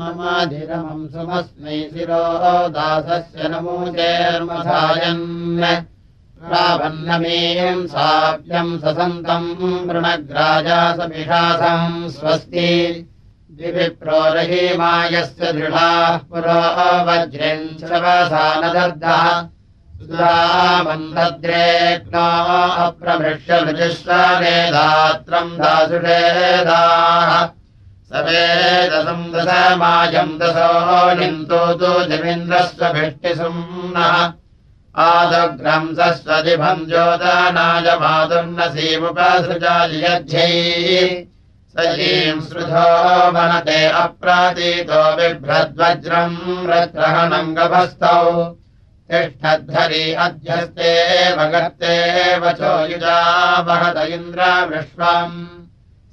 नमाधिरमम् सुमस्मै शिरो दासस्य नमोचेर्मधायन् रावन्नमेयम् साव्यम् ससन्तम् वृणग्राजासमिषासम् स्वस्ति दिविप्रोरहीमायस्य दृढाः पुरो वज्रम् शवसानदर्दः सुधामन्दद्रेग्नो अप्रभृष्यमृजुस्वरेदात्रम् दासुषेदाः सवेदसम् दशमायम् दशो निन्तो तु जमीन्द्रस्वभिष्टिसुम्नः आदग्रंसस्वदिभम् ज्योदानाय मातुर्नसीमुपसृजायध्यै सजीम् श्रुधो वनते अप्रातीतो बिभ्रद्वज्रम् गभस्तौ तिष्ठद्धरी अध्यस्ते भगत्ते वचो युजा वहत इन्द्र विश्वम्।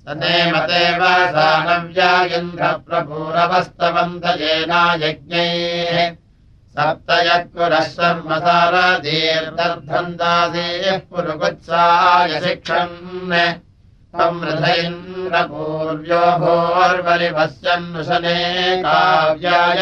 सनेमतेव सा नव्या इन्द्रप्रभूरवस्तवन्तजेनायज्ञैः सप्त यत्पुरः शर्मसारदीर्दर्धन्दासेः पुरुगुत्साय शिक्षन्। त्वम् हृदयन्द्रपूर्व्यो भोर्वरिभस्यन्नुशने काव्याय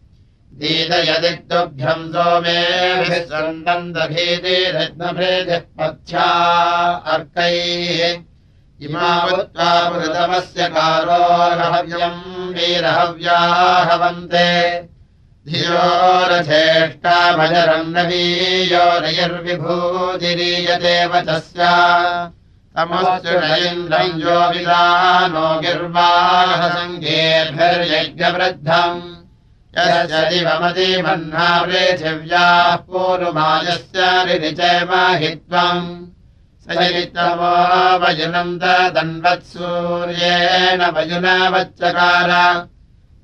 सोमेभिः सन्दन्दभीतिरत्नभृतिः पथ्या अर्कैः इमावत्त्वा पुरतमस्य कारोर्हव्यम् वीरहव्याहवन्ते। धियोरथेष्टाभजरम् नवीयोरयर्विभूतिरीयदेव तस्या तमस्तु न इन्द्रम् यो विदानो गिर्वाहसङ्गेर्भिर्यज्ञवृद्धम् यस्य दिवमतिमह्ना पृथिव्याः पूर्वमायस्य रिचयमाहित्वम् स चरितमो वजुनन्द दन्वत्सूर्येण वजुनवच्चकार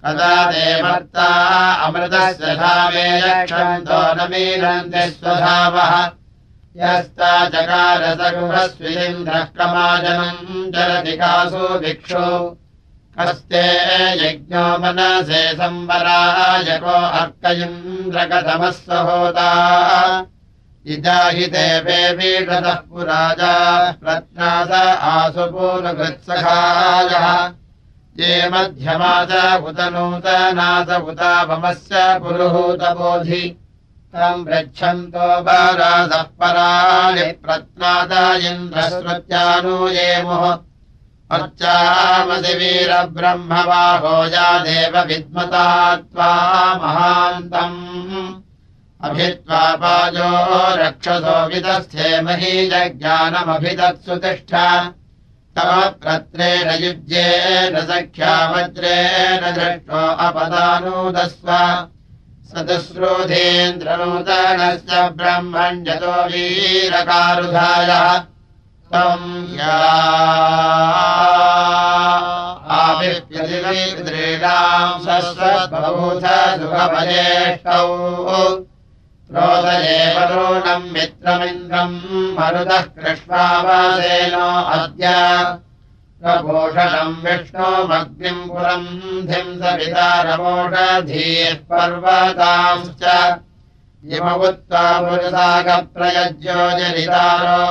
कदा देवर्ता अमृतस्य धावे यक्षन्तो न मीनन्ति स्वधावः। यस्ता चकारसगुहस्विन्द्रः कमाजनम् जलति कासु भिक्षु कस्ते यज्ञो मनसे संवरायको अर्कयिन्द्रकथमः सहोदा इदाहि देवे वीडतः पुराजा प्रत्नास आसु पूर्वकृत्सखायः ये मध्यमास उत नूतनास उतापमस्य पुरुहूतबोधि। तम् पृच्छन्तो बारासः पराणि प्रत्नाद इन्द्रश्रुत्यानुयेमुः या देव विद्मता त्वा महान्तम्। अभित्वा पाजो रक्षसो विदस्थे महीजज्ञानमभिदत्सु तिष्ठ तव प्रत्रेण युज्येन सख्या वज्रेण दृष्टो अपदानूदस्व। सदस्रोधेन्द्रनूतनस्य ब्रह्मण्यतो वीरकारुधायः सुखभजेष्टौ क्रोधये वरुणम् मित्रमिन्द्रम् मरुतः कृष्णावासेनो अद्य। प्रभूषणम् विष्णोमग्निम् पुरम् धिम् सवितारमोषधीः पर्वतांश्च इमवुत्वा पुरुषागप्रयज्यो जनितारो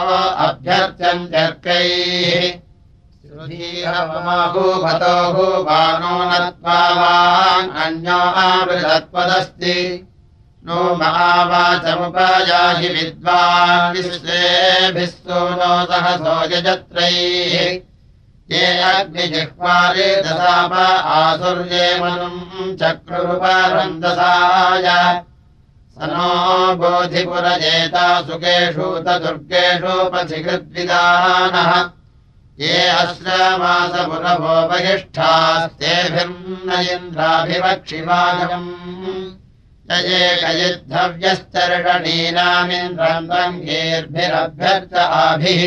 अभ्यर्थ्यम् चर्कैः भूभतो भूभानो नत्वा आवृतत्वदस्ति। नो महावाचमुपयाहि विद्वान् विश्वेभिः सोनो सहसो यजत्रैः। ये अग्निजिह्वारे दशाप आसुर्ये मनुम् चक्रुपरन्दसाय स नो बोधिपुरजेता सुखेषूत दुर्गेषुपथिकृद्विदानः ये अश्रमासपुरभो बहिष्ठास्तेभिर्न इन्द्राभिवक्षिवागम् एकयुद्धव्यश्चर्षणीनामिन्द्रम् रङ्गेर्भिरभ्यर्च आभिः।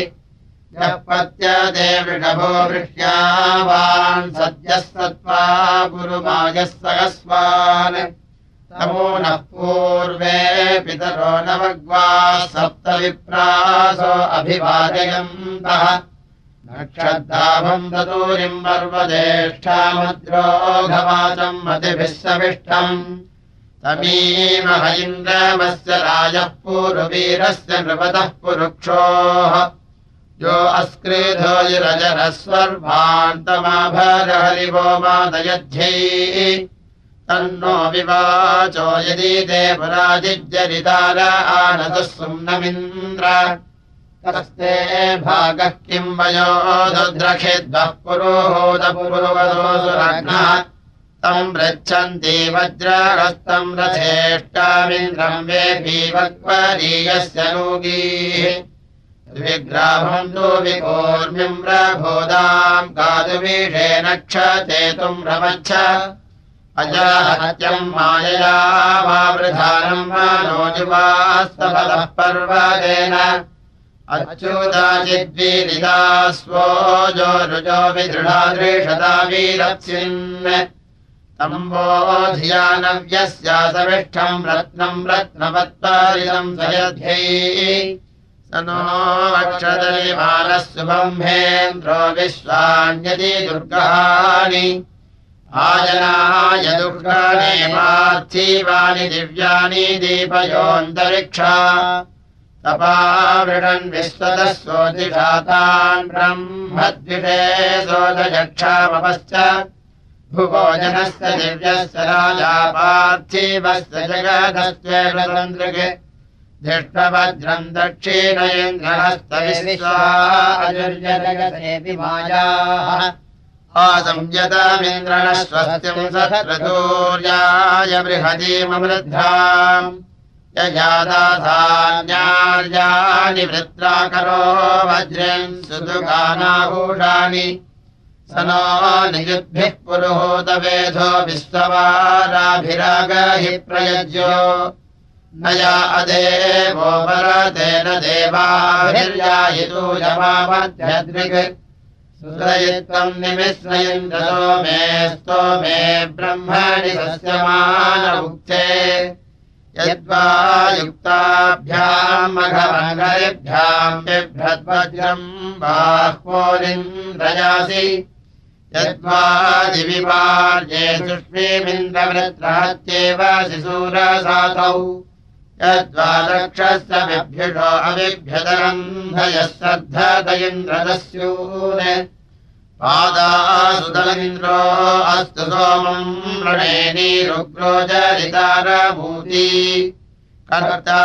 यः पत्यते वृषभो वृष्यावान् सद्यः सत्त्वा गुरुमायः सहस्वान् तमो नः पूर्वे पितरो नवग्वा सप्तविप्रासो अभिवादयन्तः नक्षद्दाभम् दतूरिम् पर्वदेष्ठामद्रोघवाचम् मतिभिः सविष्टम्। तमीमह इन्द्रमस्य राजः पूर्वीरस्य नृपतः पुरुक्षोः। यो अस्कृधोजिरजरस्वर्भान्तमाभरहरिवो मादयध्यै तन्नो विवाचो यदि सुम्नमिन्द्र। तस्ते भागः किम् वयो दुद्रखेद्वः पुरोहोदपुरोवदोसुरघ्नः तम् पृच्छन्ति वज्रहस्तम् रथेष्टामिन्द्रम् वे भीवक्वरीयस्य लोगीः। विग्राभम् तु विकोर्मिम् प्रभोदाम् कातुवीषेण क्षतेतुम् रमच्छ अजाहत्यम् मायया वावृधानम् मनोजुवास्तफलः पर्वतेन अच्युताचिद्वीरिदा स्वो जो रुजो विदृढादृशदा वीरत्सिन् तम्बोधियानव्यस्यासविष्ठम् रत्नम् रत्नवत्तारिदम् सयध्यै स नो वक्षदलिमानः सुबम्भेन्द्रो विश्वान्यति दुर्गाणि आजनाय दुर्गाणि पार्थीवानि दिव्यानि दीपयोऽन्तरिक्षा। तपावृणन् विश्वतः सोतिषातान् ब्रह्मद्विषे सोदयक्षामपश्च। भुवोजनस्य दिव्यस्य राजा पार्थिवस्य धिष्ठवज्रम् दक्षिणयेन्द्रहस्तविश्वाजुर्यजगसेऽपि मायाः आसंयतमिन्द्रणः स्वस्तिम् सत्रतूर्याय बृहतीमवृद्धाम् यजादासान्यार्याणि वृत्राकरो वज्रम् सुदुगानाभूषाणि स नो नियुद्भिः पुरुहूतवेधो विश्ववाराभिरागहि प्रयज्यो। न या अदेवो वरतेन देवाभिर्यायितूयमामध्यदृग् सुरयित्वम् निमिश्रयन्द्रो मे स्तोमे ब्रह्मणि सस्यमानमुक्ते। यद्वा युक्ताभ्याम् बिभ्रद्वज्रम् बाह्वोरिन्द्रयासि यद्वादिविवार्ये सुष्मीमिन्द्रवृत्रहत्येव शिशूरसातौ यद्वा रक्षस्य बिभ्युषो अविभ्यदरन्धयः श्रद्धत इन्द्रदस्यून् पादासुदलिन्द्रो अस्तु सोमम् रणेनीरुग्रो जरितारभूति। कर्ता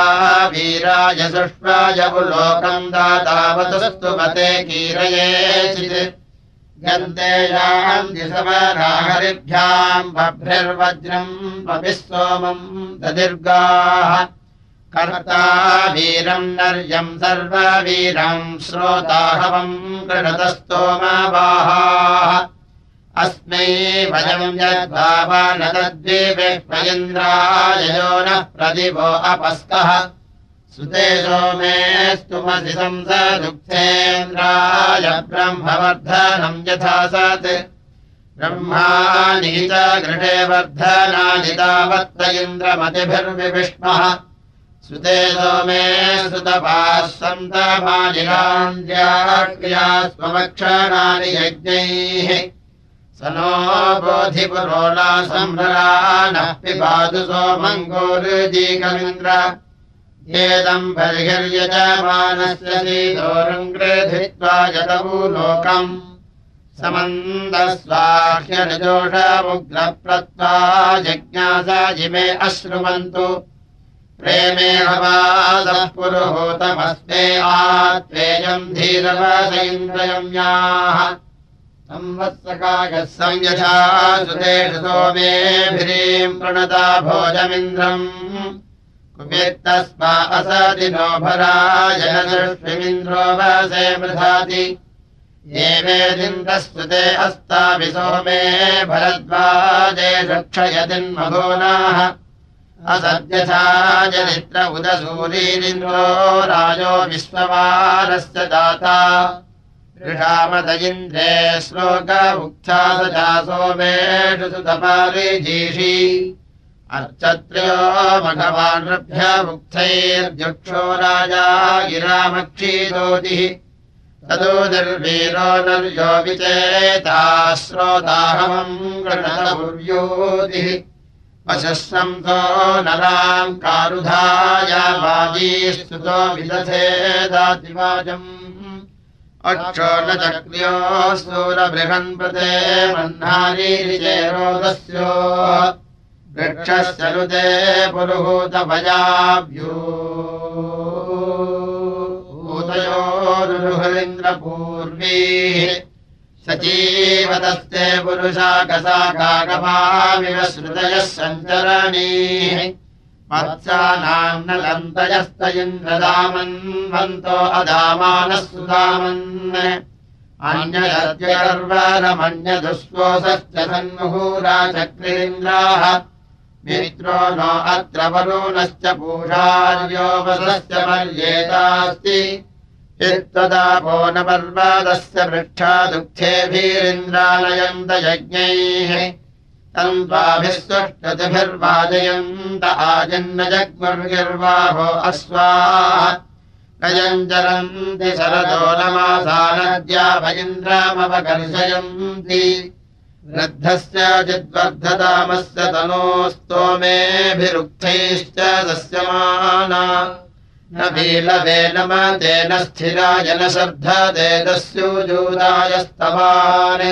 वीराय सुष्वाय पुलोकम् दातावतस्तु मते कीरयेचित्। गन्ते यान्ति समराहरिभ्याम् बभ्रिर्वज्रम् पपिः सोमम् ददीर्गाः कर्ता वीरम् नर्यम् सर्ववीरम् श्रोताहवम् कृणतस्तोमवाहाः अस्मै वयम् यद्भावनतद्विवेष्मयन्द्राययो नः प्रदिवो अपस्तः सुते सोमेस्तुमसि संसदुक्तेन्द्राय ब्रह्मवर्धनम् यथा सत् ब्रह्माणि च गृहे वर्धनानि तावत्त इन्द्रमतिभिर्विविष्मः सुते सोमे सुतपाः स्वमक्षणानि यज्ञैः। स नो बोधिपुरोला सम्भरानः पिबाधु सोमङ्गोरुजीकमिन्द्र एदम् बर्हिर्यजमानस्य सीदोरम् गृधित्वा यतवु लोकम्। समन्दस्वाह्यनिजोषमुग्रप्रत्वा जज्ञासा जिमे अश्रुवन्तु प्रेमे हवादः पुरुहूतमस्मे आत्वेयम् धीरवसैन्द्रयम्याः। संवत्सकायः संयथा सुतेषु सोमेभिरीम् प्रणता भोजमिन्द्रम्। असति नो भराजनदृष्टिमिन्द्रो वसे मृधाति। येमेदिन्द्रस्तुते अस्ताभि सोमे भरद्वाजे रक्षयतिन्मघोनाः असद्यथा जनित्र उदसूरीरिन्द्रो राजो विश्ववारस्य दाता। ऋषामद इन्द्रे श्लोकमुक्था स चासोमेषु सुतपारिजीषी। अर्चत्र्यो मघवानृभ्यमुक्थैर्जुक्षो राजा गिरामक्षीदोतिः। ततो निर्वीरो नर्यो विचेता श्रोताहमम् गणतपुर्योतिः वशस्सन्तो नराम् कारुधायावाजी स्तुतो विदधेदातिवाजम् अक्षो न चक्र्यो सूरबृहन्पते मह्नारीरिचेरोदस्यो वृक्षस्य नुते पुरुहूतभयाभ्यूतयोरुहरीन्द्रपूर्वीः सजीवतस्ते पुरुषाकसाकागमाविव श्रुतयः सञ्चरणीः। मत्सानाम् न लन्तयस्त इन्द्रदामन्वन्तो अदामानः सुदामन्। अन्यदर्वरमन्यदुष्कोसश्च सन्मुहूराचक्रीन्द्राः मित्रो नो अत्र वरुणश्च पूषार्योपसश्च पर्येतास्ति यत्तदापो न पर्वतस्य पृष्ठा दुःखेभिरिन्द्रालयन्त यज्ञैः तन्त्वाभिस्तुष्टतिभिर्वाजयन्त आजन्न जग्मुर्गिर्वाहो अश्वाः नयञ्जरन्ति शरदो नमासानद्याभयिन्द्रामवकर्षयन्ति वृद्धस्य चिद्वर्धतामस्य तनोस्तोमेभिरुक्थैश्च दस्यमाना न भीलवे नम तेन स्थिराय न शर्धदेदस्योजूदायस्तवान्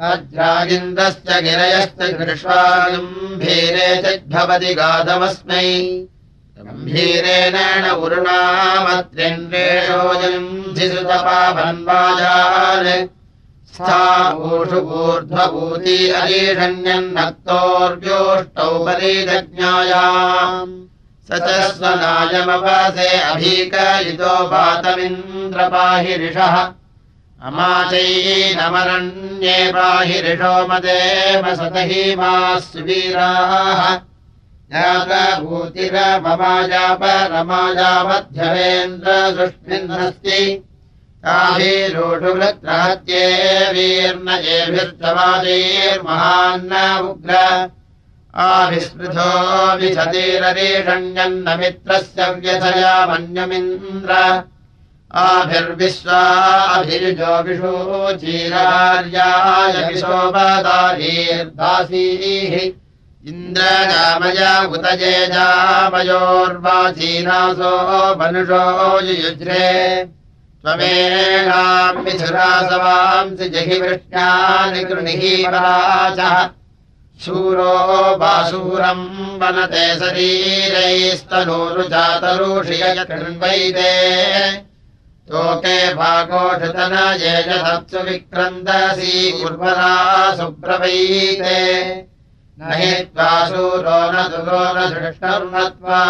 अद्रागिन्द्रश्च गिरयश्च गृष्वागम्भीरे चिद्भवति गाधमस्मै। गम्भीरेण उरुणामत्रिन्द्रेषोजम् धिसुतपावन्वाजान् स्थावूषु ऊर्ध्वभूति अरीषण्यन्नक्तोर्व्योष्टौ परिदज्ञायाम् स च स्वनायमवसे अभीकयितो वातमिन्द्रपाहि ऋषः अमाचैनमरण्ये पाहि ऋषो मदेव सतहि मा सुवीराः जातभूतिरममाजापरमाजामध्यवेन्द्रसुष्मिन्नस्ति ताभिरोषुवृत्रहत्ये वीर्नयेभिर्चवादैर्महान्न उग्र आभिस्पृथो विशतीररीषण्यन्न मित्रस्य व्यथया मन्यमिन्द्र। आभिर्विश्वाभिरुजो विषोचीरार्याय विशोपदारीर्दासीः इन्द्रजामय उत जेजामयोर्वाचीनासो मनुषो युज्रे त्वमेणाम् मिथुरासवांसि जहि वृष्ण्यानि कृणिः पराचः शूरो वासूरम् वनते शरीरैस्तनूरुजातरुषि यकृण्वैते तोके भागोषतन ये च तत्सु विक्रन्दसी उर्वरा सुब्रवैते। न हि त्वा शूरो न दुरो न दृष्टर्मत्वा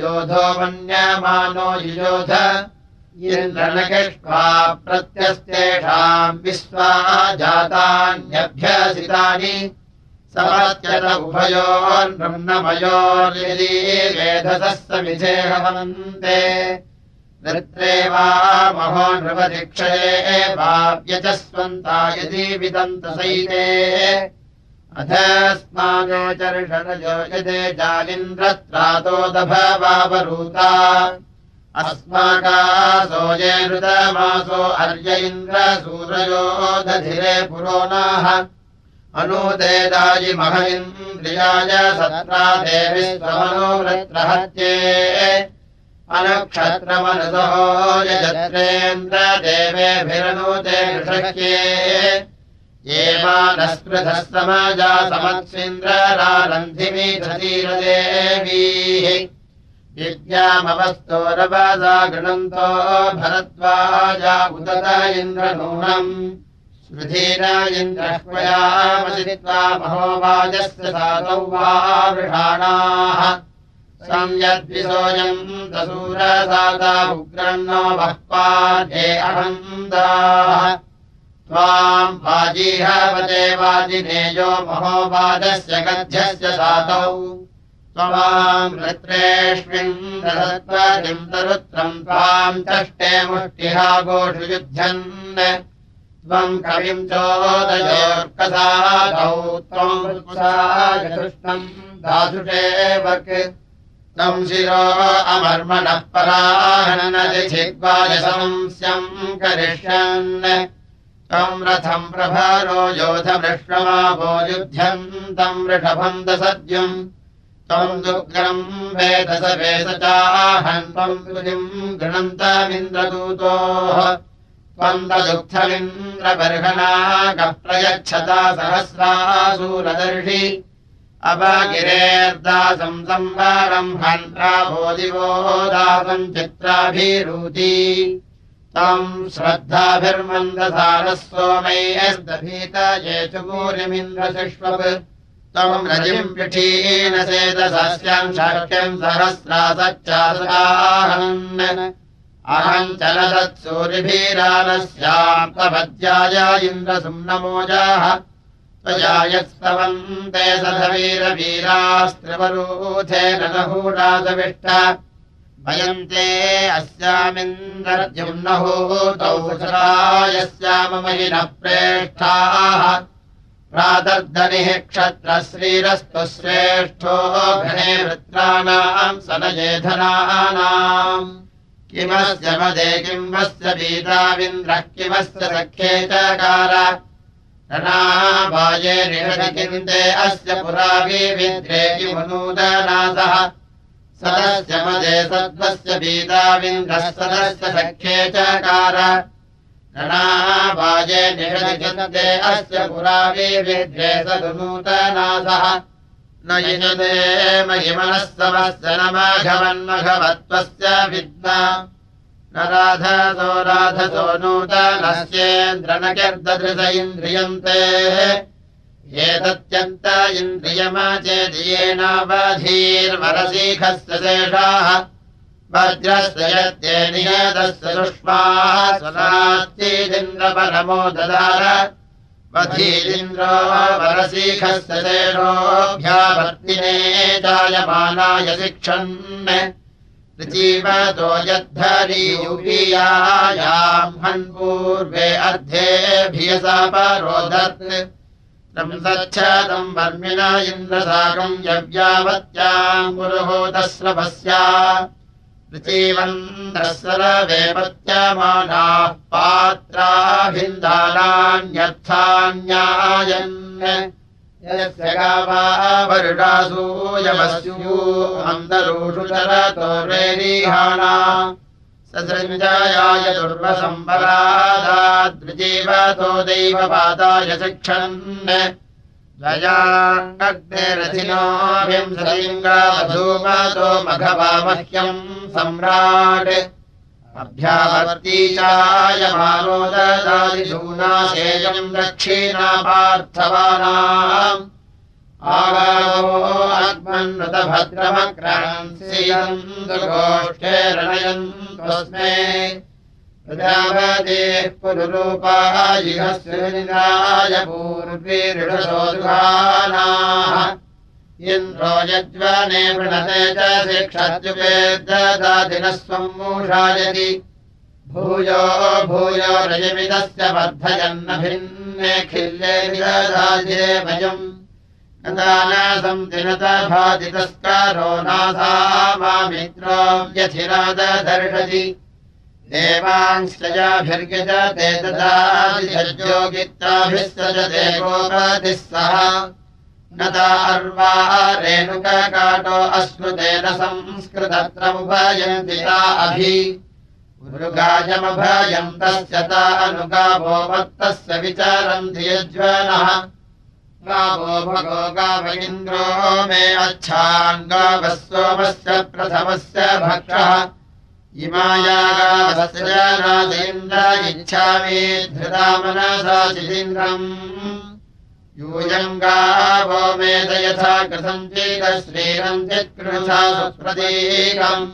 योधो मन्यमानो इन्द्रनकिष्वा प्रत्यस्तेषाम् विश्वा जातान्यभ्यसितानि समत्यत उभयोर्ब्रह्ममयोर्यदि वेधसः समिधे हवन्ते नृत्रे वा महो नृपदीक्षये वाव्यचस्वन्ता यदि विदन्तसैते अधस्मागोचर्षणजो यदे जालिन्द्रत्रातोदभवावरूता। अस्माकासो ये ऋतमासो अर्य इन्द्रसूरयो दधिरे पुरोनाः अनूदेदायि मह इन्द्रियाय सत्रा देवि स्वमनोवृत्रहत्ये अनुक्षत्रमनुसो यजत्रेन्द्रदेवेभिरनुते नृशक्ये ये मानस्पृथः समाजा समत्सिन्द्ररारन्धिमीधीरदेवीः विद्यामवस्तोरवसा गृणन्तो भरद्वाजा उदत इन्द्रनूनम् इन्द्रह्वयामसित्वा महोवाजस्य सातौ वा वृषाणाः। संयद्विसोऽयम् दसूरसाता उग्रन्नो बह्वाजे अहन्दाः त्वाम् वाजीहवते वाजिनेयो महोवादस्य गध्यस्य सातौ त्वाम् तरुत्रम् त्वाम् चष्टे मुष्टिहा गोषु युध्यन् त्वम् कविम् चोदयोर्कसादौ त्वम् दासुषे वक्। त्वम् शिरो अमर्मणः पराहनदिग्वायसंस्यम् करिष्यन्। त्वम् रथम् प्रभारो योधमृष्णमाभो युध्यन्तम् वृषभम् दसद्युम्। त्वम् दुग्रम् वेदस वेदचाहन्। त्वम् गृणन्तमिन्द्रदूतोः न्दुःखमिन्द्रबर्हणाकप्रयच्छता सहस्रासूरदर्शि। अवगिरेर्दासम् संवारम् हन्त्रा दिवो दासम् चित्राभिरूति तम् श्रद्धाभिर्मन्दसारः सोमैस्तभीत ये च पूरिमिन्द्रशिष्वप् त्वम् रजिम् पिठीन सेदसस्यम् शक्यम् सहस्रासच्चासकाहन् अहम् चलदत्सूरिभिरानस्यापद्याय इन्द्रसुम्नमोजाः त्वया यस्तवन्ते सधवीरवीरास्त्रिवरूथेन नहूराजविष्ट भयन्ते अस्यामिन्द्रद्युम्नहूतौ यस्याममहिनः प्रेष्ठाः। प्रातर्धनिः क्षत्रश्रीरस्तु श्रेष्ठो घने वृत्राणाम् सनयेधनानाम् किमस्य मदे किम् वस्य पीताविन्द्रः किमस्य सख्ये चकार रणाबाये निषदिकिन्दे अस्य पुराभिविन्द्रे किमुनूदनासः सदस्य मदे सद्वस्य पीताविन्द्रः सदस्य सख्ये चकार रणाबाये निषदिकिन्दे अस्य पुराभिविद्रे सदुनूतनासः न यजते महिमनस्तवस्य न राधसो राधसो नूतनस्येन्द्र न कर्दृश इन्द्रियन्ते। एतत्यन्त इन्द्रियमाचेदियेनावधीर्वरसीखस्य शेषाः। वज्रस्य नियतस्य सुष्माः स्वनात्येदिन्द्रपरमो ददार वधीरिन्द्रो वरसीखस्य शेषोऽभ्यावर्तिने जायमानाय शिक्षन्। जीवतो यद्धरीयुपीयायाम् हन्पूर्वे अर्धेभियसा परोदत् तम् सच्छदम् वर्मिण इन्द्रसाकम् यव्यावत्याम् पुरुहूतस्रभस्या ृचीवन्दस्वरवेपत्यमानाः पात्राभिन्दानान्यर्थान्यायन् यस्य गावावरुडासूयवस्यू अन्दरूषु चरतो रेरीहाणा ससृञ्जायाय दुर्वसम्बरादाद्विजीवतो दैवपादाय शिक्षन् द्वयाग्निरथिनो विंशलिङ्गाधूमतो मघवामह्यम् सम्राट्। अभ्यावर्ती चायमानो ददादिशूनाशेयम् दक्षिणापार्थवानाम्। आगावो आत्मन्नतभद्रमक्रहन्सियम् दुर्गोष्ठे रणयन्तस्मै पूर्वीरुषसोदुहानाः इन्द्रो यज्वने वृणते च शिक्षत्युपेददादिनः स्वम् मूषायति। भूयो भूयो रजमिदस्य वर्धयन्नभिन्ने खिल्ले नदानासम् दिनत भातितस्कारो नासा मामित्रो व्यथिरादर्शति ददातियोगिताभिः सजते गोपतिः सह न अर्वा रेणुककाटो अश्नुतेन संस्कृतत्रमुभयन्ति ता अभि। मृगायमभयम् तस्य ता अनुगावो मत्तस्य विचारन्ति यज्वनः गावो भगो गाव इन्द्रो मे अच्छाङ्गावः सोमस्य प्रथमस्य भक्षः इच्छामि यूयम् गावो मेद यथा कृतञ्चीतश्रीरम् चित्कृथा सुप्रतीकम्।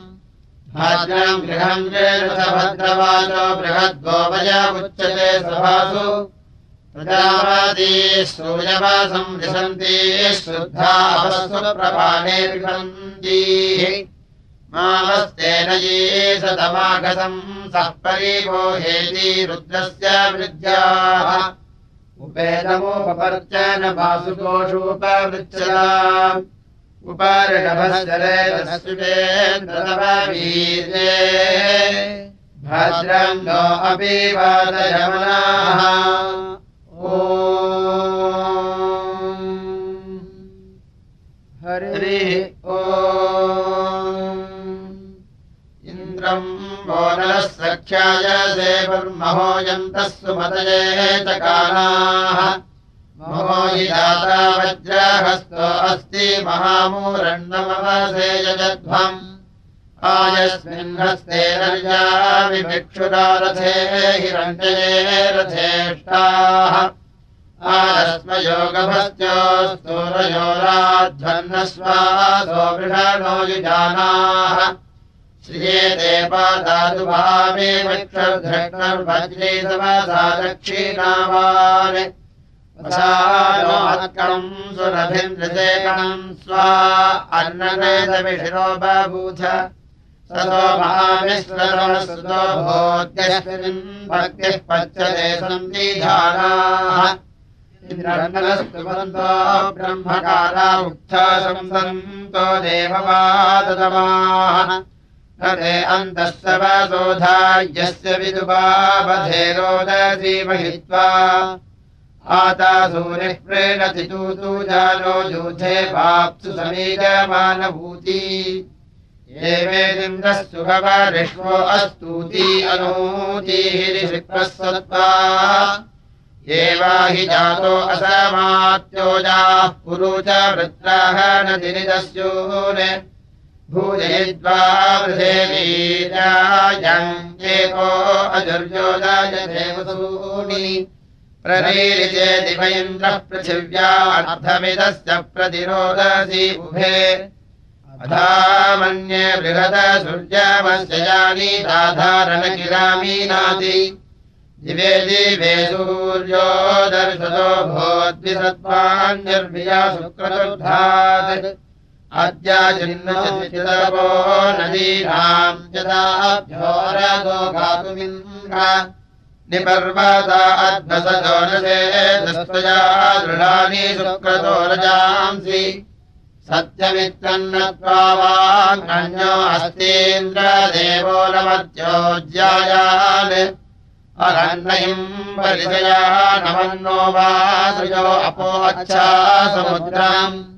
भाद्रम् गृहम् भद्रवाचो बृहद्गोपय उच्यते सभासु। सूर्यवासम् विशन्ति श्रुद्धा प्रभाणे विशन्तीः ये सतमागतम् सः परिवो हेति रुद्रस्य वृद्ध्याः उपेदमुपपर्चन वासुकोषोपवृच्छला उपारणभस्वरेन्द्रवीर्ये भद्रम् नो अपि वादयमनाः। ओ हरिः ओ सख्याय देवर्महोयन्तः सुमतये चकानाः। महो हि दाता वज्रहस्तो अस्ति महामूरण्डमवसेयजध्वम् आयस्मिन् हस्ते रर्याविभिक्षुरारथे हिरण्यये रथेष्टाः। आरस्मयोगभस्योस्तूरयोराध्वन्नस्वासो वृषणो युजानाः दक्षिणावान् वसानोत्कणम् सुरभिन्द्रसेकणम् स्वा अन्ननेदविशिरो बभूथ सतो महाविश्वतो भोद्यस्मिन् भक्तिः पच्यते सन्धिधाराः इन्द्रस्तुवन्तो ब्रह्मकारा उक्था संसन्तो देववादतमाः तदे अन्तः विदुपावधे रोदसी महित्वा। आता सूरिः प्रेणति तूतु जानो यूथे वाप्सु समीजमानभूति एवेदिन्द्रः सुभवरिष्वो अस्तूति अनूतिः सत्त्वा। एवा हि जातो असमात्योजाः पुरु च वृत्राः न वीरायम् एको अजुर्योदाय दिव इन्द्रः पृथिव्या अधा मन्ये बृहद सूर्यमस्य यानि साधारणकिरामीनाति दिवे दिवे सूर्यो दर्शतो भोद्विसत्त्वान्यर्भिया शुक्रदुर्धात् नदीनाम् यदाभ्योरदो गातुमिन्द्र निपर्वता दृढानि शुक्रतो रजांसि सत्यमित्रन्नत्वा वाङ्गण्यो अस्तीन्द्रदेवो नमत्योज्यायान् अरण्यम् परिचया नमन्नो वा सृजो अपो अच्छा समुद्रम्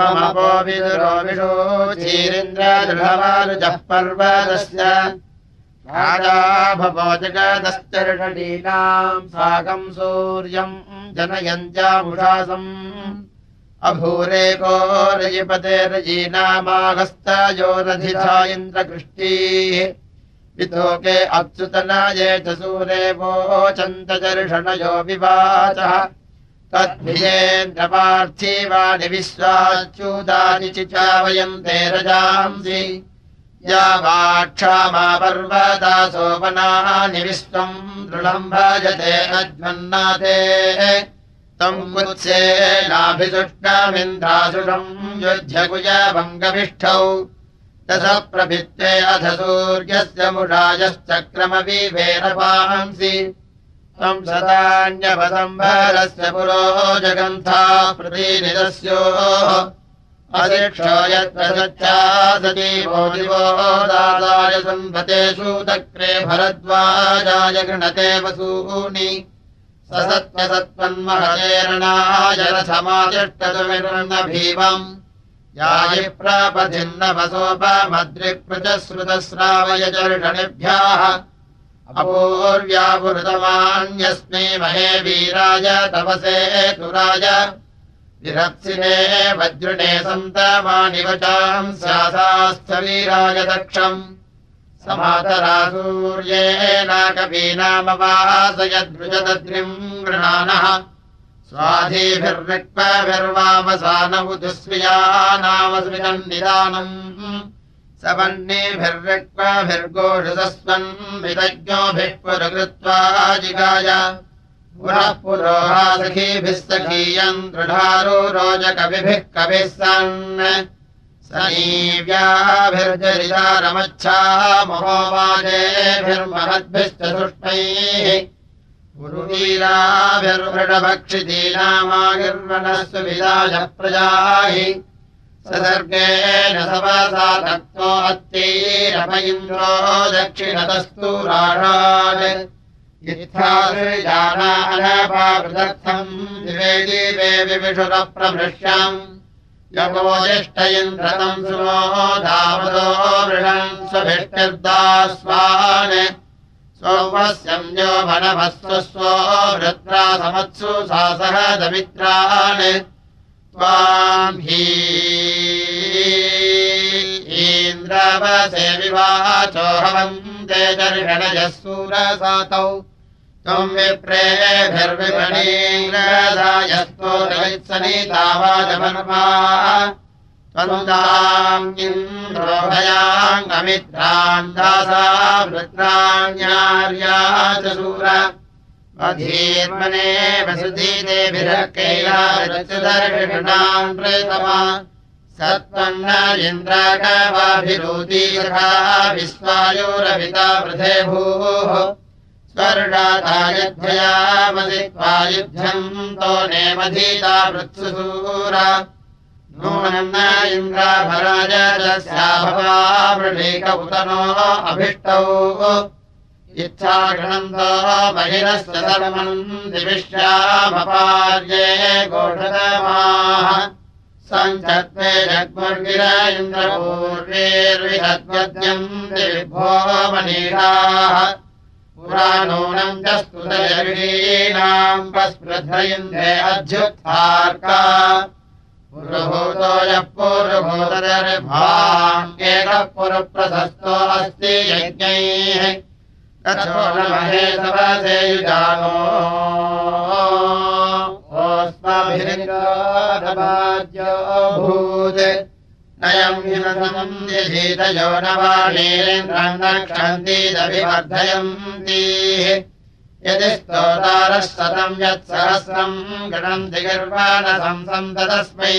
त्वमपो विदुरो विषोचीरिन्द्रदृढवारुजः पर्वतस्य राजा भवो जगदश्चर्षडीनाम् साकम् सूर्यम् जनयञ्जामुषासम् अभूरेको रजिपते रजीनामागस्तयो रथिथा इन्द्रकृष्टीः। वितोके अच्युतनाये च सूरे वोचन्तचर्षणयो विवाचः तद्भिजेन्द्रपार्थिवानि विश्वाच्युतानि चिचावयन्ते रजांसि। या वाक्षामा पर्वता सोपनानि विश्वम् दृढम् भजते अध्वन्नाथे तम् कुत्सेनाभिसुष्टमिन्द्रासुषम् युध्यकुजभङ्गभिष्ठौ तथ प्रभित्ते अथ सूर्यस्य मुषायश्चक्रमविवेरपांसि पुरो जगन्था प्रतिनिदस्योः। सजीवो दिवो दादाय सम्भते सूतक्रे भरद्वाजाय गृणते वसूनि। स सत्यसत्त्वन्महतेरणाय रथमादिष्टतुमिर्नभीवम् यायि प्रापथिन्नवसोपमद्रिक्पृचश्रुतस्रावय चर्षणिभ्याः अपूर्व्यापुरुतमान्यस्मै महे वीराय तपसे तुराय विरप्सिने वज्रुणे सन्तमानि वचाम् स्यासास्थवीराय दक्षम्। समातरा सूर्येनाकवीनामवासयद्रुजदद्रिम् गृणानः। स्वाधीभिर्विक्पभिर्वामसानवुदुस्वियानामस्मितम् निदानम् सवन्नेभिर्विक्पभिर्गोषसस्वन् विदज्ञोभिः पुरकृत्वा जिगाय। पुनः पुरोहासखीभिः सखीयम् दृढारो रोजकविभिः कविः सन्। सनीव्याभिर्जरिदारमच्छा महोवाजेभिर्महद्भिश्च सुष्मैः गुरुवीराभिर्वृढभक्षितीनामागिर्वणस्व विदाय प्रजाहि सदर्गेण सवसा तक्तो अत्यैरम इन्द्रो दक्षिणतस्तु राणान्। इत्थादृजानानपावृदर्थम् दिवे दिवे विविषुरप्रभृश्यम् यगोजिष्ट इन्द्रतम् सुमो दावदो वृषन् स्वभिष्टिर्दास्वान् सोमस्यम् यो मनभस्वस्वो वृत्रा समत्सु सा सह दमित्रान् ही इन्द्रवसे विवाचोहवम् ते दर्शणयः सूरसातौ त्वम् त्वन्दाम् इन्द्रोभयाङ्गमित्रान् दासा वृत्राण्यार्या च सूर अधीर्मने वसुधीदेभिरकैलादर्शनान् प्रेतमा। सत्त्वन्न इन्द्रागवाभिरोदीर्घा विश्वायोरभिता वृधे भूः स्वर्गातायध्वयामदित्वा युध्यम् तो नेमधीता वृत्सुसूर नूनम् न इन्द्राभराजस्याभवावृणीक उतनो अभिष्टौ बहिरस्य सर्वम् दिविष्यामपार्ये गोषतमाः सञ्चत्वे जग्मुर्गिर इन्द्रपूर्वेर्विहद्वद्यम् दिविभो स्तुतयवीनाम् पस्पृथ इन्द्रे अध्युत्थार्का। पुरुभूतो यः पूर्वभूतदर्भाङ्गेकः पुरप्रशस्तो अस्ति यज्ञैः कथो न महे सवसेयुजानो ओस्माभिरिन्द्राधवाद्यो भूत् नयम् हिमसमम् यधीतयो न वाणीरेन्द्रान्नक्षन्तीदभिवर्धयन्तीः यदि स्तोतारः शतम् यत्सहस्रम् गणन्ति गर्वाणसंसन्त तस्मै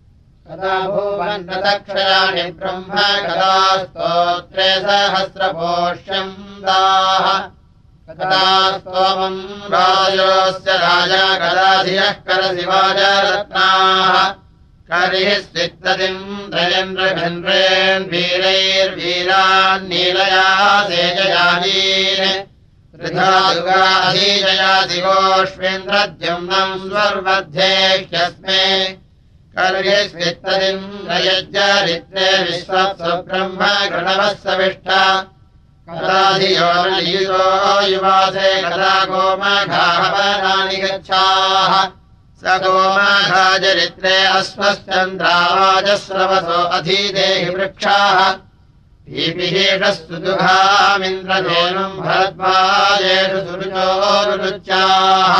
भूवन्नदक्षयाणि ब्रह्म कदा स्तोत्रे सहस्रपोष्यम् दाः। कदा स्तोमम् राजोऽस्य राजा कदा धियः करशिवाजरत्नाः करिः स्वित्तदिम् त्रयन्द्रघन्द्रेन् वीरैर्वीरान् नीलया सेजयानीन् ऋधादुगाधीजया दिवोष्वेन्द्रद्युम्नम् स्वर्वध्येह्यस्मे कर्यस्वित्तदिम् रयज्जरित्रे विश्वत्सब्रह्म गणवः सविष्टा कदाधियो नियुतो युवासे कदा गोमघाहवनानि गच्छाः। स गोमाघाचरित्रे अश्वश्चन्द्रावाजस्रवसो अधीदेहि वृक्षाः। ीपिहेषस्तु दुघामिन्द्रधेनुम् भरद्वाजेषु सुरुचोरुचाः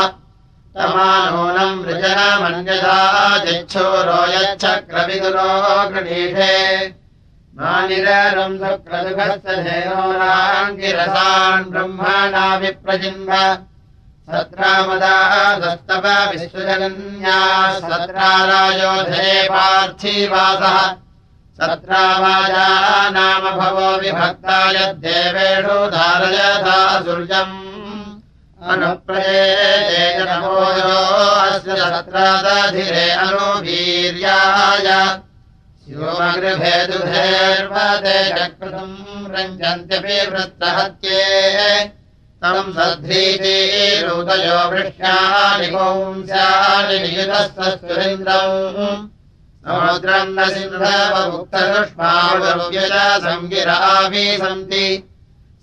तमानूनम् वृजनमन्यथा जिच्छोरो यच्छक्रविदुरो गृणीषे। मानिरम् सुक्रदुघस्य धेनोराङ्गिरसान् ब्रह्मणा विप्रजिम्ब सत्रामदा दस्तव विश्वजनन्या सत्रारायोधे पार्थिवासः सत्रावाजा नाम भवो विभक्ता यद्देवेषु धारयथा सूर्यम् शिवमगृभेदुधेर्वते चकृतम् रञ्जन्त्यपि वृत्तहत्ये। तम् सध्रीतिरुदयो वृष्याणि पुंस्यानि नियुतस्तुरिन्द्रम् समुद्रम् न सिन्धवमुक्तदुष्मावरुव्यज सङ्गिराभि सन्ति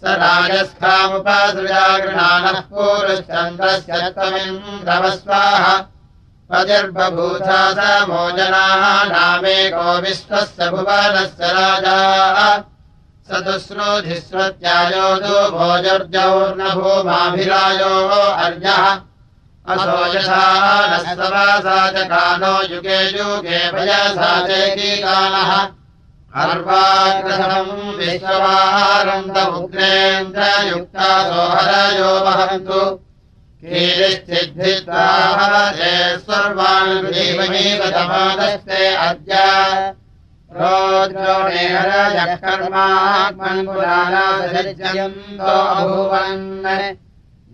स राजस्थामुपसृजा गृहाणः पूरुश्चन्द्रस्य त्वमिन्द्रवस्वाः पतिर्बभूता स मोजनाः नामेको विश्वस्य भुवनस्य राजा। अर्यः असो यथा नस्तवासा च कानो युगे युगे भयसा चैकीकालः अर्वाग्रहम् विश्ववाहारन्तमुग्रेन्द्रयुक्ता सोहरयो वहन्तु। कीलिश्चिद्धित्वाः ते सर्वान् जीवनीवतमादस्ते अद्य। रोद्रोणेहरजः कर्मात्मन्पुराणासजन्तो अभूवन्।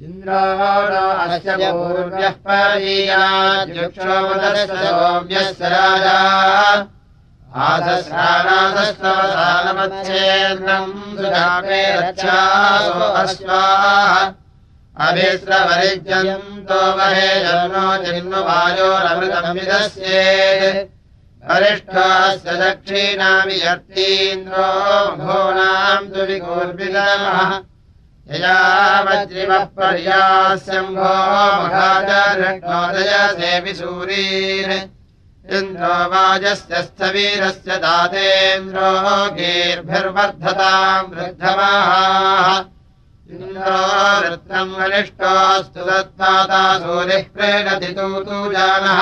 इन्द्रो अस्य पूर्व्यः परीयाद्युक्षोमदस्य सोम्यस्य राजा आसस्रानासस्तवसानमच्छेन्द्रम् सुधामे रक्षासो अश्वाः। अभिस्रवरिज्यन्तो वहे जन्नो जिन्नुवायोरमृतमिदस्येत् वरिष्ठास्य दक्षिणामि यर्तीन्द्रो भोनाम् तु विगोर्विदमः यया वज्रिमः पर्यास्यम्भो महाचार्योदयसेवि सूरीन् इन्द्रो वाजस्य स्थवीरस्य दातेन्द्रो गीर्भिर्वर्धताम् वृद्धमाः। इन्द्रो वृत्रम् वनिष्ठोऽस्तु दत्ताता सूरिः प्रेणति तु तु जानः।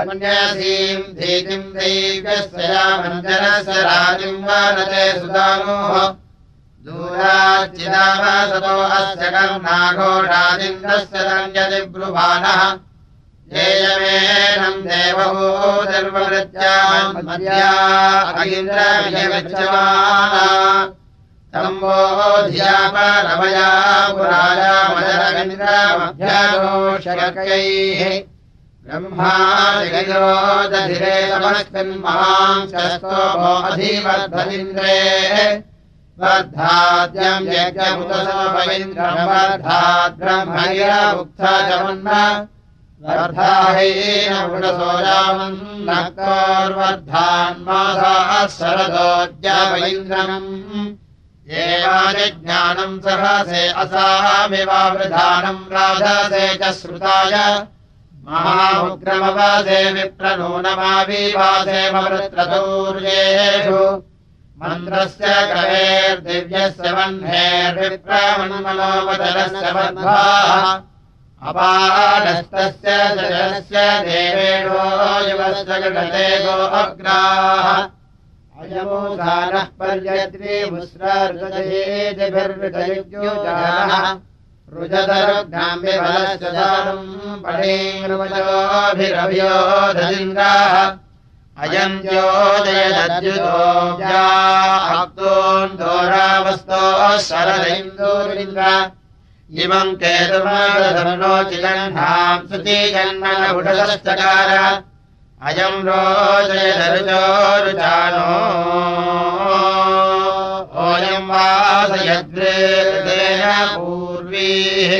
अन्यसीम् धीतिम् दैव्यस्य यामञ्जनस्य राजिम् वानते सुदानोः दूराच्चिदावसतो अस्य कर्णाघोषादिन्द्रस्य रञ्जतिब्रुवाणः येयमेनम् देवो निर्वृत्याम् मद्या अगिन्द्रविजयगच्छमाना तम्बो धियापरमया पुराया मदरविन्द्रमभ्याघोषकैः ब्रह्मादिगयोदधिरे जमन्न वर्धाहीनवृतसोजामन्नक्तोर्वर्धान्मासाः शरदोद्यावैन्द्रम् एवाजज्ञानम् सहसे असामिवावृधानम् राधसे च श्रुताय। महामुग्रमवासे विप्रनूनमाविवासे मवृत्रतूर्येषु मन्त्रस्य कवेर्दिव्यस्य वह्नेर्विप्रामणमनोवचनस्य बद्धाः। अपाडस्तस्य जलस्य देवेणो युवस्य गणते गो अग्राः। अयमो गानः पर्यत्रिमुस्रार्गजेदिभिर्विदयुज्योजानः रुजतरुग्नाम्बिफलस्य दानम् पणीर्वजोभिरभ्योधलिङ्गाः ज्योदयदद्युतोऽक्तोन्दोरावस्तोः शरदैन्दोरिन्द्र। इमम् केतुमादधर्णोचिगह्नाम् सुतीजन्मनभुषदश्चकार अयम् रोजयदरुचोरुचानो ओयम् वासयद्वेदेन पूर्वीः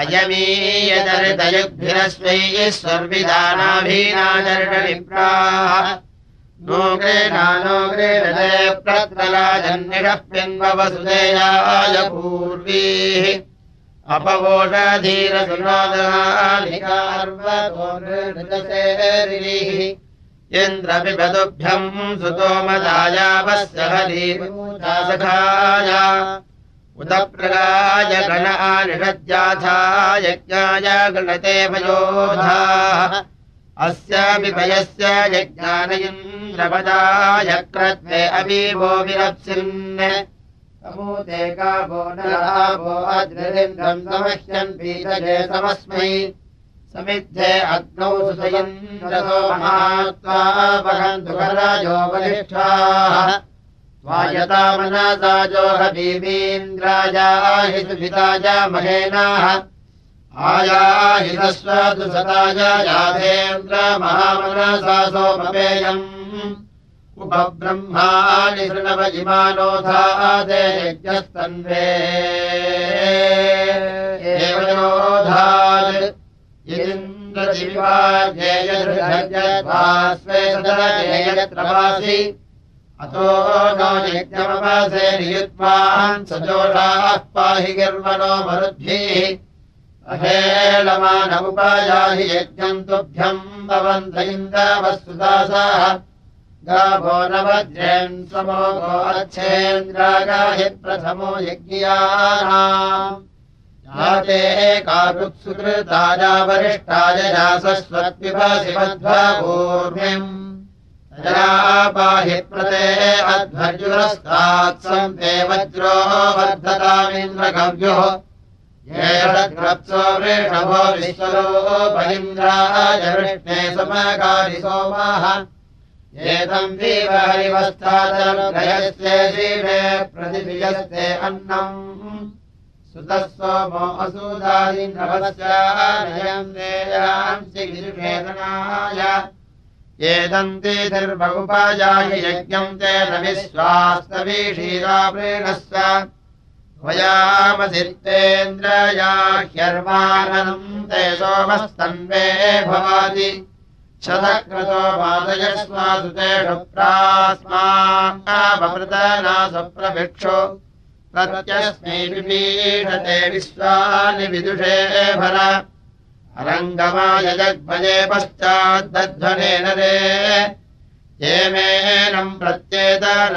अयमीयदरितयुग्भिरस्मैः स्वर्विदानाभीनादर्शविप्राः नोग्रेणानोग्रे प्रत्रलाजन्निषः पिन्वसुदेयाय पूर्वीः। अपवोषधीरसुनादानिकार्वतोर्नृतसेरिः इन्द्रपिबदुभ्यम् सुतोमदायावस्य हरीपूजासखाय उत प्रगाय गण यज्ञाय गणते समूते कापो नरापो अद्रिन्द्रम् समह्यन् पीतजे समस्मै। समिद्धे अग्नौ सुतयन्द्रसो महात्वा वहन्तु कराजो महेनाः। आयाहितस्वतु सताय याधेन्द्र महामनसा सोमपेयम् उपब्रह्माणि शृणव इमानोधादे यज्ञस्तन्वे। एवयोधात् इन्द्रदिविवार्येयधृजद्वा स्वे सदरजेयत्रवासि अतो नो यज्ञमवासे नियुत्वान् सजोषाः पाहि गिर्वनो मरुद्भिः। अहेलमानमुपायाहि यज्ञम् तुभ्यम् भवन्त इन्द्रवस्तुदासाः। गाभो न वज्रेन् समो अच्छेन्द्रागाहि प्रथमो यज्ञियानाम्। ते कारुत्सुकृताया वरिष्ठाय यासस्वत्पिभासि मध्वपूर्णिम् पाहि प्रते अध्वर्युरस्तात्सम् ते वज्रो वर्धतामिन्द्रकव्योः येषद्रप्सो वृषभो विश्वरोपरिन्द्राय वृष्णे समकारि सोमाः। एतम् दीवहरिवस्थादनुग्रयस्य जीवे प्रतिभियस्ते अन्नम्। सुतः सोमो असूदादिन्द्रवस्यानयम् देयांसि गिरिवेदनाय एदन्ति निर्बहुपायाय यज्ञम् तेन विश्वास्तवीषीरावृणस्व वयामसिर्तेन्द्रया ह्यर्वाननम् ते सोमस्तन्वे भवाति। शतक्रतो वादयस्मासु तेषु प्रास्मावृतनासप्रभिक्षो प्रत्यस्मै विपीषते विश्वानि विदुषे भर अरङ्गमाय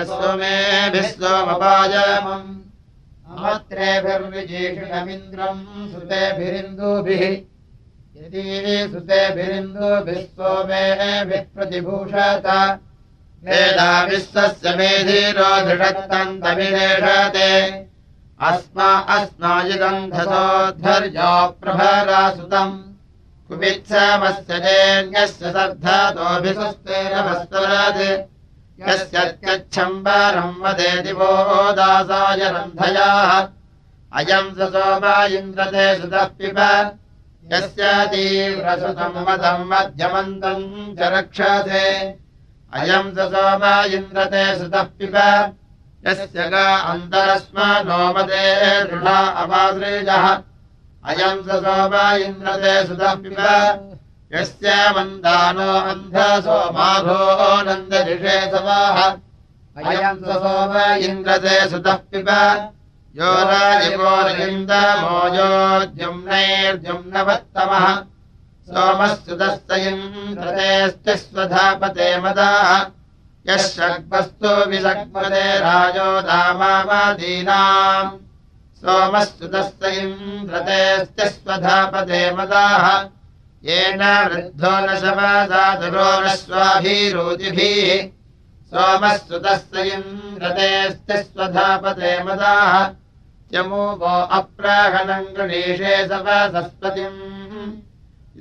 सोमेभिः सोमपायमम् अत्रेभिर्विजेषिणमिन्द्रम् सुतेभिरिन्दुभिः। यदि सुतेभिरिन्दुभिः सोमेभिः प्रतिभूषत। वेदा विश्वस्य मेधीरो दृढत्तन्तमिरेषते अस्मा अस्मायुगन्धसोद्धर्यो प्रभरासुतम् अयम् स सोमा इन्द्रते सुतः पिब। यस्य तीव्रसुतम् वदम् मध्यमन्तम् च रक्षसे। अयम् स सोमा इन्द्रते सुतः पिब। यस्य गा अन्तरस्म नो मदे दृढा अवादृजः अयम् सोमा इन्द्रते सुतः पिब। यस्य मन्दानो अन्धसो माघो नन्दऋषे समाः अयम् सोम इन्द्रते सुतः पिब। यो राजयोर्युन्दमोयोद्युम्नैर्जुम्नवत्तमः सोमः सुतस्त इन्द्रतेऽस्ति स्वधापते मदाः। यः षड्वस्तु विषक्पदे राजो दामादीनाम् सोमः सुतस्त इन्द्रतेऽस्ति स्वधापते मदाः। येन वृद्धो न समासादुरो न स्वाभिरोतिभिः सोमः सुतस्य इन्द्रतेऽस्ति स्वधापते मदाः। यमो वो अप्राहणम् गणेशे सवसस्पतिम्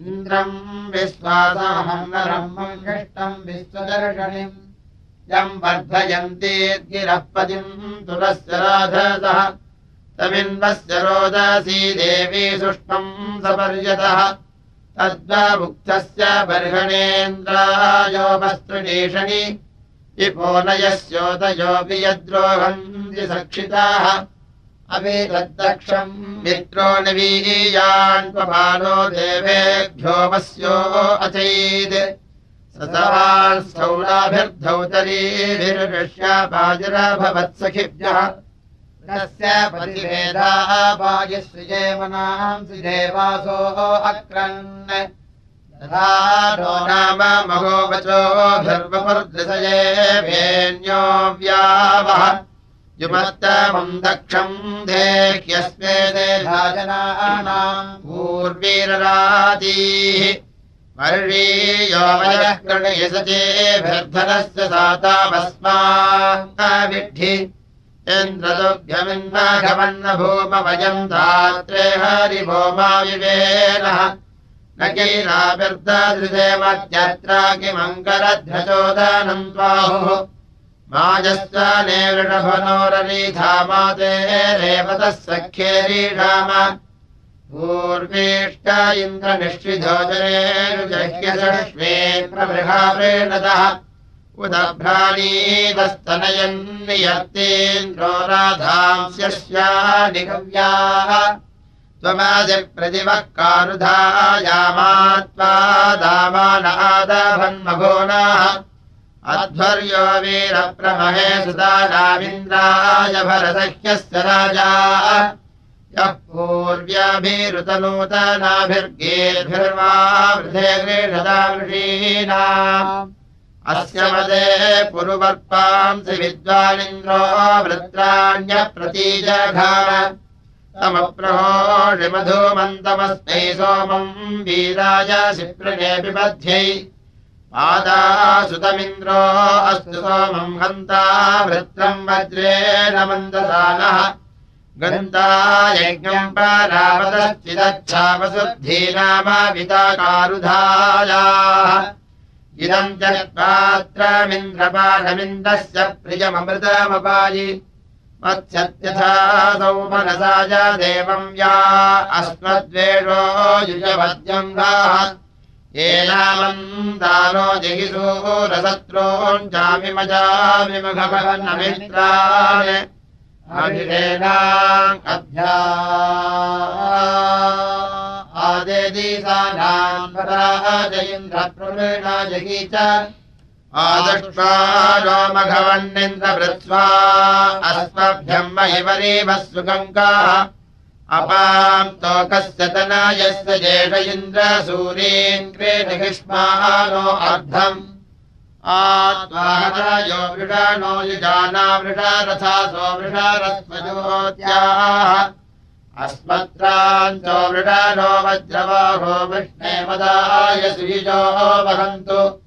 इन्द्रम् विश्वासाहम् नरम् मङ्गिष्टम् विश्वदर्शनिम्। यम् वर्धयन्तीर्गिरः पतिम् तुलस्य राधसः तमिन्वस्य रोदसी देवी सुष्मम् सपर्यतः। तद्वामुक्तस्य बर्हणेन्द्रायो वस्त्रणीषणि विपोनयस्योदयोऽपि यद्रोहन्ति सक्षिताः। अपि तद्दक्षम् मित्रो निवीयान्वमानो देवेभ्यो वस्यो अचैत्। ससवाल्स्थौलाभिर्धौतरीभिर्षापाजिरभवत्सखिभ्यः तस्य प्रतिभेदाः वायुसृजेमनाम् सुदेवासो अक्रन्। तथा नो नाम महोवचो धर्मपुर्दृशये भेन्यो व्यावः युमत्तमम् दक्षम् देह्यस्मे देधाजनानाम् पूर्वीररादीः वर्षीयो वयः कृणयसचेभिर्धनस्य सातामस्माविड्ढि इन्द्रदुभ्यमिन्नाघवन्न भूम वयम् दात्रे हरिभोमा विवेनः न कीराभिर्दृशेमत्यत्र किमङ्करध्वचोदनम् त्वाहुः माजस्व नेवृषभनोररीधामाते रेवतः सख्येरीषाम पूर्वेष्ट इन्द्रनिश्चिधोजनेरुजह्यसश्वे प्रबृहाप्रेणतः उदभ्राणीवस्तनयन्नियर्तेन्द्रो राधांस्यस्यानिगव्याः त्वमादिप्रतिमः कारुधायामा त्वा दामान आदाभन्मघोनाः अध्वर्यो वीरप्रमहे सुदानामिन्द्राय भरसह्यस्य राजा। यः पूर्व्याभिरुतनूतनाभिर्गेर्भिर्वा वृधे गृषदामृषीणाम् अस्य मदे पुरुवर्पांसि विद्वानिन्द्रो वृत्राण्यप्रतीजघार तमप्रहोषिमधूमन्तमस्मै सोमम् वीराय शिप्रणेऽपि बध्यै। पादासुतमिन्द्रो अस्तु सोमम् हन्ता वृत्रम् वज्रेण मन्दसानः। गन्ता यज्ञम् परावदश्चिदच्छावसुद्धीनामाविताकारुधायाः इदम् च पात्रमिन्द्रपाठमिन्द्रस्य प्रियममृतमपायि। मत्स्यत्यथा सौमनसाय देवम् या अस्मद्वेषो येनामन्दानो जगिसूरशत्रोञ्चामिमजामिमुखभवन्नमित्रान् अभिषेणाम् आदेदीसानाम् जगी च। आदष्ट्वा रोमघवन्निन्द्रभृत्वा अस्मभ्यम् महिवरीव सुगङ्गाः। अपाम् तोकस्य तनायस्य जेष इन्द्र सूरीन् क्रीडहिष्मानो अर्धम्। आत्मायो वृषाणो युजाना वृषारथासो वृषारस्वजोत्याः अस्मत्राञ्चो वृषाणो वज्रवाहो विष्णे मदाय सुयुजो वहन्तु।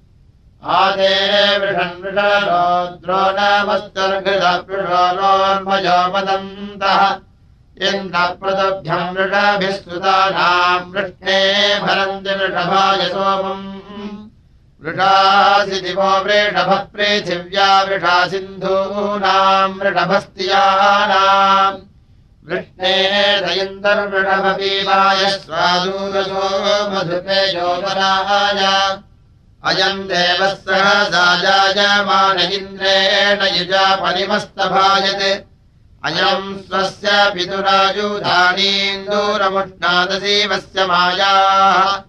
आदे वृषन् वृषाणो द्रोणमस्तर्घृतपृषोन्मजो वदन्तः। इन्द्रप्रदभ्यम् वृषाभिः सुतानाम् वृष्णे भरन्ति वृषभाय सोमम्। वृषासि दिवो वृषभः पृथिव्या वृषा सिन्धूनाम् वृषभस्तियानाम् स्वादूरसो मधुपे योगराय अयम् देवः सहसाजायमान इन्द्रेण युजा परिमस्तभायते अयम् स्वस्य पितुराजुधानीन्दूरमुष्णादसीवस्य मायाः।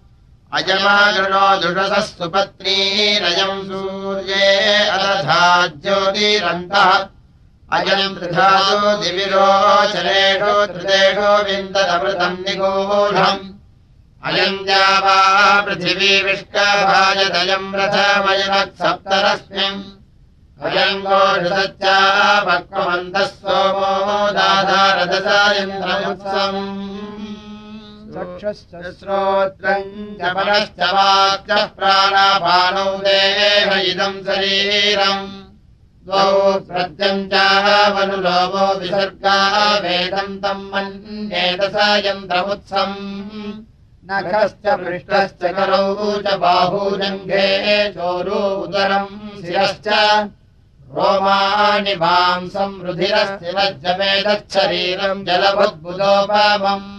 अयमागृणो दुषसः सुपत्नीरयम् सूर्ये अदधा ज्योतिरन्तः अयम् त्रिधातु दिविरोचनेषु त्रिदेषु विन्ददमृतम् निगूढम्। अयम् द्यावा पृथिवी विष्कभाजदयम् रथमयमत्सप्तरश्मिम् अयम् गोषसच्चापक्वमन्तः सोमो दाधारदसायन्द्रमुत्सम् श्रोत्रम् च परश्च वाक्यः प्राणापानौ देह इदम् शरीरम् द्वौ प्रत्यम् चावनुलोमो विसर्गाः वेदम् यन्त्रमुत्सम् नखश्च पृष्ठश्च करौ च बाहूजङ्घे चोरू उदरम् शिरश्च। रोमाणि मांसम् रुधिरस्थिरज्जमेदच्छरीरम् जलभुद्बुदोपमम्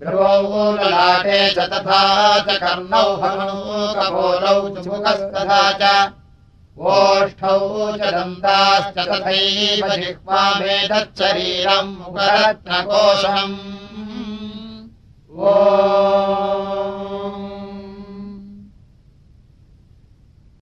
भ्रुवौ ललाटे च तथा च कर्णौ हनौ कपोलौ च मुखस्तथा च ओष्ठौ च दन्ताश्च तथैव जिह्वामेतच्छरीरम् मुखरत्नकोशम् ओ